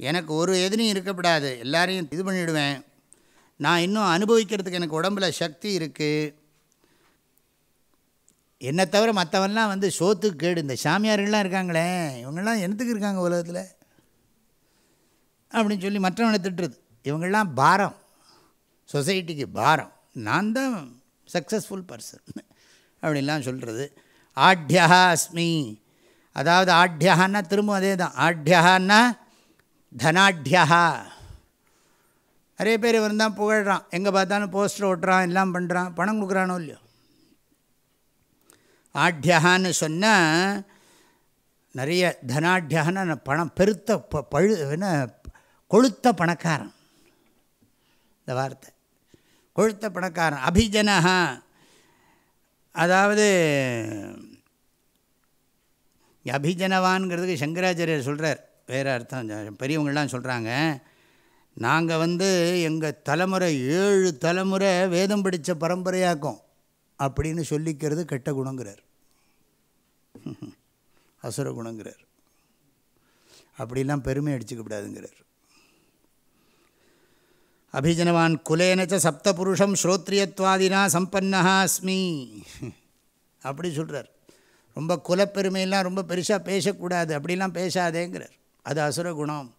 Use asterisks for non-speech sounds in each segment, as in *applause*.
எனக்கு ஒரு எதிரியும் இருக்கப்படாது. எல்லாரையும் இது பண்ணிவிடுவேன் நான் இன்னும் அனுபவிக்கிறதுக்கு எனக்கு உடம்பில் சக்தி இருக்குது என்னை தவிர மற்றவன்லாம் வந்து சோத்துக்கு கேடு. இந்த சாமியார்கள்லாம் இருக்காங்களே இவங்கெல்லாம் என்னத்துக்கு இருக்காங்க உலகத்தில்? அப்படின்னு சொல்லி மற்றவனை திட்டுறது. இவங்கள்லாம் பாரம். சொசைட்டிக்கு பாரம். நான் தான் சக்ஸஸ்ஃபுல் பர்சன் அப்படின்லாம் சொல்கிறது ஆட்யா அஸ்மி அதாவது ஆட்யான்னா திரும்ப அதே தான் ஆட்யான்னா தனாட்யா நிறைய பேர் இவன் தான் புகழ்கிறான் எங்கே பார்த்தாலும் போஸ்டர் ஓட்டுறான் எல்லாம் பண்ணுறான் பணம் கொடுக்குறானோ இல்லையோ? ஆட்யான்னு சொன்னால் நிறைய தனாட்யான்னு பணம் பெருத்த ப பழு என்ன கொழுத்த பணக்காரன். இந்த வார்த்தை. கொழுத்த பணக்காரன். அபிஜனஹா. அதாவது அபிஜனவான்கிறதுக்கு சங்கராச்சாரியர் சொல்கிறார் வேறு அர்த்தம் பெரியவங்கள்லாம் சொல்கிறாங்க நாங்கள் வந்து எங்கள் தலைமுறை ஏழு தலைமுறை வேதம் படித்த பரம்பரையாக்கும் அப்படின்னு சொல்லிக்கிறது கெட்ட குணங்கிறார். *laughs* அசுர குணங்கிறார். அப்படிலாம் பெருமை அடிச்சுக்கப்படாதுங்கிறார் அபிஜனவான் குலேனச்ச சப்தபுருஷம் ஸ்ரோத்ரியத்வாதினா சம்பன்னா அஸ்மி. *laughs* அப்படி சொல்கிறார் ரொம்ப குலப்பெருமையெல்லாம் ரொம்ப பெருசாக பேசக்கூடாது அப்படிலாம் பேசாதேங்கிறார். அது அசுர குணம்.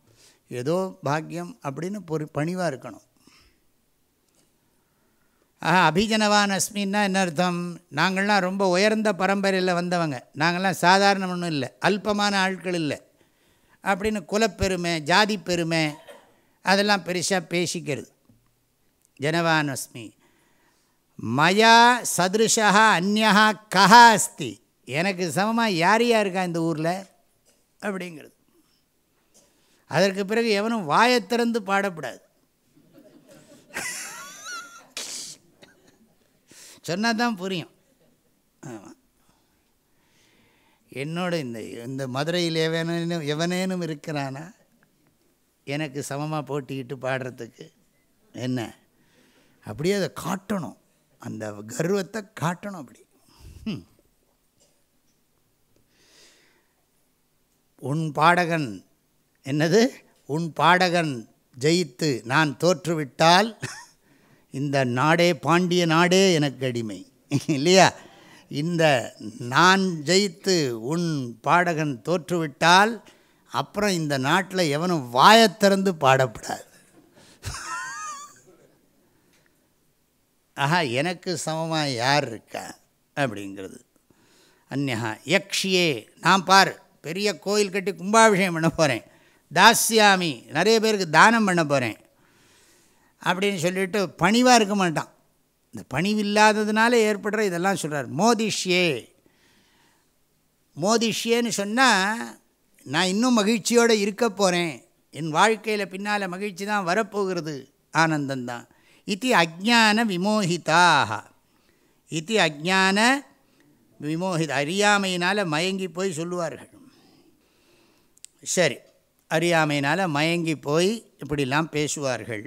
ஏதோ பாக்கியம் அப்படின்னு பொறு பணிவாக இருக்கணும். ஆஹா அபிஜனவான் அஸ்மின்னா என்ன அர்த்தம்? நாங்கள்லாம் ரொம்ப உயர்ந்த பரம்பரையில் வந்தவங்க. நாங்கள்லாம் சாதாரண ஒன்றும் இல்லை. அல்பமான ஆட்கள் இல்லை. அப்படின்னு குலப்பெருமை ஜாதி பெருமை அதெல்லாம் பெருசாக பேசிக்கிறது. ஜனவான் அஸ்மி. மயா சதிருஷா அந்நா கஹா அஸ்தி. எனக்கு சமமாக யார் யார் இருக்கா இந்த ஊரில்? அப்படிங்கிறது. அதற்கு பிறகு எவனும் வாயை திறந்து பாடப்படாது. சொன்னால் தான் புரியும். ஆமாம் என்னோட இந்த இந்த மதுரையில் எவனேனும் எவனேனும் இருக்கிறானா? எனக்கு சமமாக போட்டிக்கிட்டு பாடுறதுக்கு என்ன? அப்படியே அதை காட்டணும். அந்த கர்வத்தை காட்டணும் அப்படி. உன் பாடகன் என்னது? உன் பாடகன் ஜெயித்து நான் தோற்றுவிட்டால் இந்த நாடே பாண்டிய நாடே எனக்கு அடிமை. இல்லையா? இந்த நான் ஜெயித்து உன் பாடகன் தோற்றுவிட்டால் அப்புறம் இந்த நாட்டில் எவனும் வாயத்திறந்து பாடப்படாது. ஆஹா எனக்கு சமமாக யார் இருக்கா? அப்படிங்கிறது. அந்நகா யக்ஷியே நான் பார் பெரிய கோயில் கட்டி கும்பாபிஷேகம் பண்ண போகிறேன் தாஸ்யாமி. நிறைய பேருக்கு தானம் பண்ண போகிறேன் அப்படின்னு சொல்லிட்டு பணிவாக இருக்க மாட்டான். இந்த பணிவில்லாததுனால ஏற்படுற இதெல்லாம் சொல்கிறார் மோதிஷ்யே. மோதிஷ்யேன்னு சொன்னால் நான் இன்னும் மகிழ்ச்சியோடு இருக்க போகிறேன் என் வாழ்க்கையில் பின்னால் மகிழ்ச்சி தான் வரப்போகிறது. ஆனந்தந்தான் இது அஜான விமோகிதாக இது அஜான விமோகித. அறியாமையினால் மயங்கி போய் சொல்லுவார்கள். சரி. அறியாமையினால் மயங்கி போய் இப்படிலாம் பேசுவார்கள்.